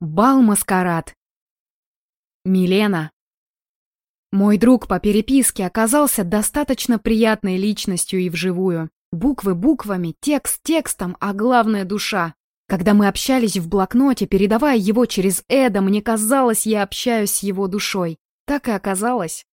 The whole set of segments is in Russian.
Бал-маскарад. Милена. Мой друг по переписке оказался достаточно приятной личностью и вживую. Буквы буквами, текст текстом, а главное душа. Когда мы общались в блокноте, передавая его через Эда, мне казалось, я общаюсь с его душой. Так и оказалось.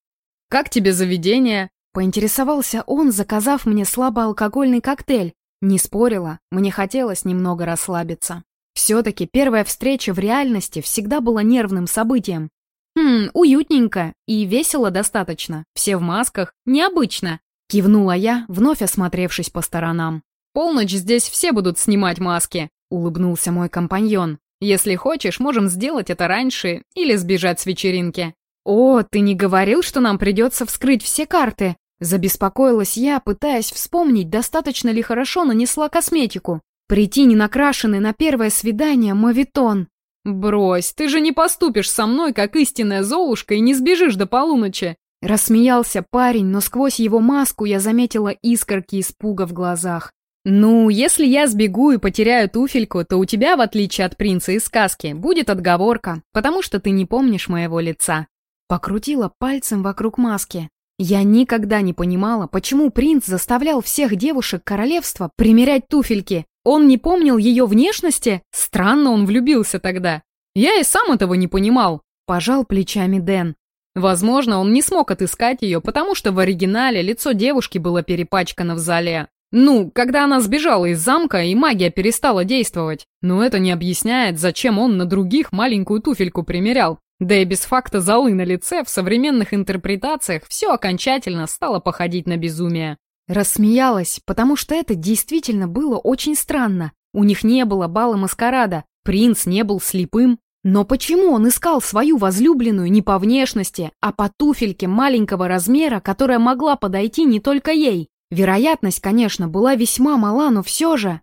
«Как тебе заведение?» Поинтересовался он, заказав мне слабоалкогольный коктейль. Не спорила, мне хотелось немного расслабиться. Все-таки первая встреча в реальности всегда была нервным событием. «Хм, уютненько и весело достаточно. Все в масках. Необычно», — кивнула я, вновь осмотревшись по сторонам. «Полночь здесь все будут снимать маски», — улыбнулся мой компаньон. «Если хочешь, можем сделать это раньше или сбежать с вечеринки». «О, ты не говорил, что нам придется вскрыть все карты?» Забеспокоилась я, пытаясь вспомнить, достаточно ли хорошо нанесла косметику. Прийти ненакрашенный на первое свидание мавитон. «Брось, ты же не поступишь со мной, как истинная Золушка, и не сбежишь до полуночи!» Рассмеялся парень, но сквозь его маску я заметила искорки испуга в глазах. «Ну, если я сбегу и потеряю туфельку, то у тебя, в отличие от принца из сказки, будет отговорка, потому что ты не помнишь моего лица». Покрутила пальцем вокруг маски. Я никогда не понимала, почему принц заставлял всех девушек королевства примерять туфельки, он не помнил ее внешности? Странно он влюбился тогда. Я и сам этого не понимал, пожал плечами Дэн. Возможно, он не смог отыскать ее, потому что в оригинале лицо девушки было перепачкано в зале. Ну, когда она сбежала из замка, и магия перестала действовать. Но это не объясняет, зачем он на других маленькую туфельку примерял. Да и без факта золы на лице в современных интерпретациях все окончательно стало походить на безумие. Рассмеялась, потому что это действительно было очень странно. У них не было бала маскарада, принц не был слепым. Но почему он искал свою возлюбленную не по внешности, а по туфельке маленького размера, которая могла подойти не только ей? Вероятность, конечно, была весьма мала, но все же...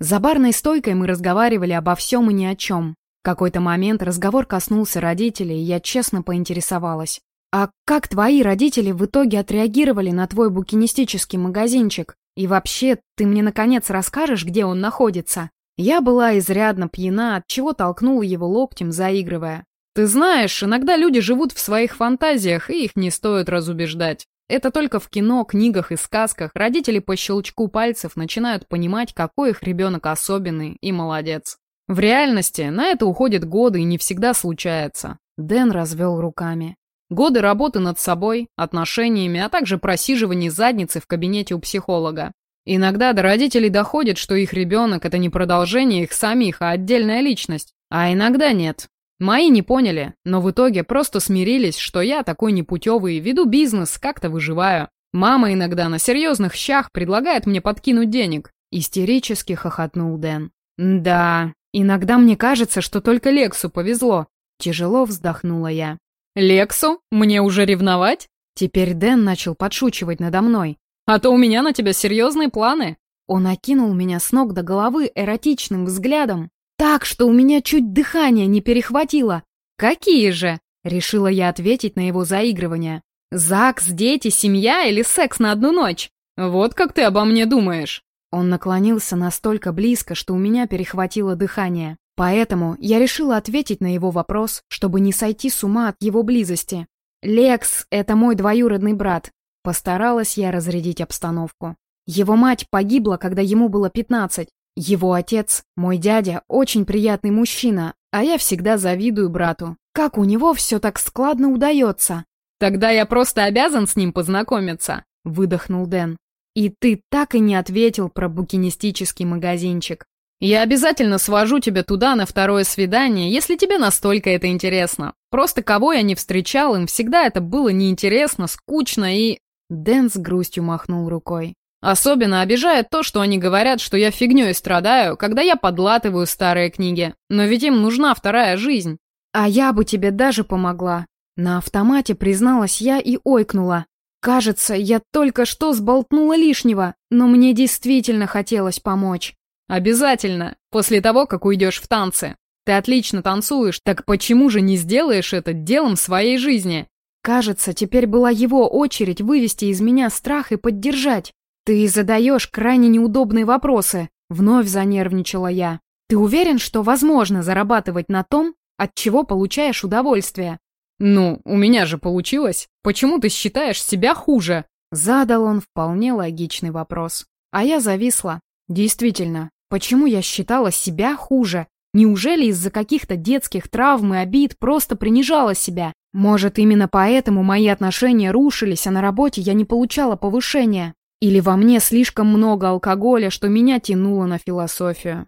За барной стойкой мы разговаривали обо всем и ни о чем. В какой-то момент разговор коснулся родителей, и я честно поинтересовалась. «А как твои родители в итоге отреагировали на твой букинистический магазинчик? И вообще, ты мне наконец расскажешь, где он находится?» Я была изрядно пьяна, от чего толкнула его локтем, заигрывая. «Ты знаешь, иногда люди живут в своих фантазиях, и их не стоит разубеждать. Это только в кино, книгах и сказках родители по щелчку пальцев начинают понимать, какой их ребенок особенный и молодец. В реальности на это уходят годы и не всегда случается». Дэн развел руками. Годы работы над собой, отношениями, а также просиживание задницы в кабинете у психолога. Иногда до родителей доходит, что их ребенок – это не продолжение их самих, а отдельная личность. А иногда нет. Мои не поняли, но в итоге просто смирились, что я такой непутевый, веду бизнес, как-то выживаю. Мама иногда на серьезных щах предлагает мне подкинуть денег. Истерически хохотнул Дэн. Да, иногда мне кажется, что только Лексу повезло. Тяжело вздохнула я. «Лексу? Мне уже ревновать?» Теперь Дэн начал подшучивать надо мной. «А то у меня на тебя серьезные планы». Он окинул меня с ног до головы эротичным взглядом, так, что у меня чуть дыхание не перехватило. «Какие же?» — решила я ответить на его заигрывание. «ЗАГС, дети, семья или секс на одну ночь?» «Вот как ты обо мне думаешь». Он наклонился настолько близко, что у меня перехватило дыхание. Поэтому я решила ответить на его вопрос, чтобы не сойти с ума от его близости. «Лекс — это мой двоюродный брат». Постаралась я разрядить обстановку. Его мать погибла, когда ему было 15. Его отец, мой дядя, очень приятный мужчина, а я всегда завидую брату. Как у него все так складно удается. «Тогда я просто обязан с ним познакомиться», — выдохнул Дэн. «И ты так и не ответил про букинистический магазинчик. Я обязательно свожу тебя туда на второе свидание, если тебе настолько это интересно. Просто кого я не встречал, им всегда это было неинтересно, скучно и...» Дэн с грустью махнул рукой. «Особенно обижает то, что они говорят, что я фигней страдаю, когда я подлатываю старые книги. Но ведь им нужна вторая жизнь». «А я бы тебе даже помогла». На автомате призналась я и ойкнула. «Кажется, я только что сболтнула лишнего, но мне действительно хотелось помочь». «Обязательно, после того, как уйдешь в танцы. Ты отлично танцуешь, так почему же не сделаешь это делом своей жизни?» Кажется, теперь была его очередь вывести из меня страх и поддержать. «Ты задаешь крайне неудобные вопросы», — вновь занервничала я. «Ты уверен, что возможно зарабатывать на том, от чего получаешь удовольствие. «Ну, у меня же получилось. Почему ты считаешь себя хуже?» Задал он вполне логичный вопрос. А я зависла. Действительно, почему я считала себя хуже? Неужели из-за каких-то детских травм и обид просто принижала себя? Может, именно поэтому мои отношения рушились, а на работе я не получала повышения? Или во мне слишком много алкоголя, что меня тянуло на философию?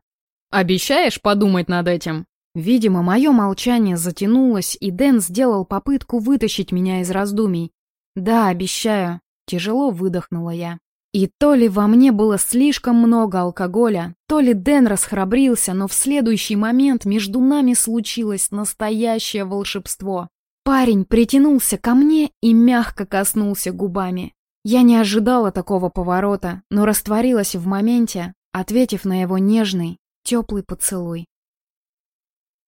Обещаешь подумать над этим? Видимо, мое молчание затянулось, и Дэн сделал попытку вытащить меня из раздумий. «Да, обещаю», — тяжело выдохнула я. И то ли во мне было слишком много алкоголя, то ли Дэн расхрабрился, но в следующий момент между нами случилось настоящее волшебство. Парень притянулся ко мне и мягко коснулся губами. Я не ожидала такого поворота, но растворилась в моменте, ответив на его нежный, теплый поцелуй.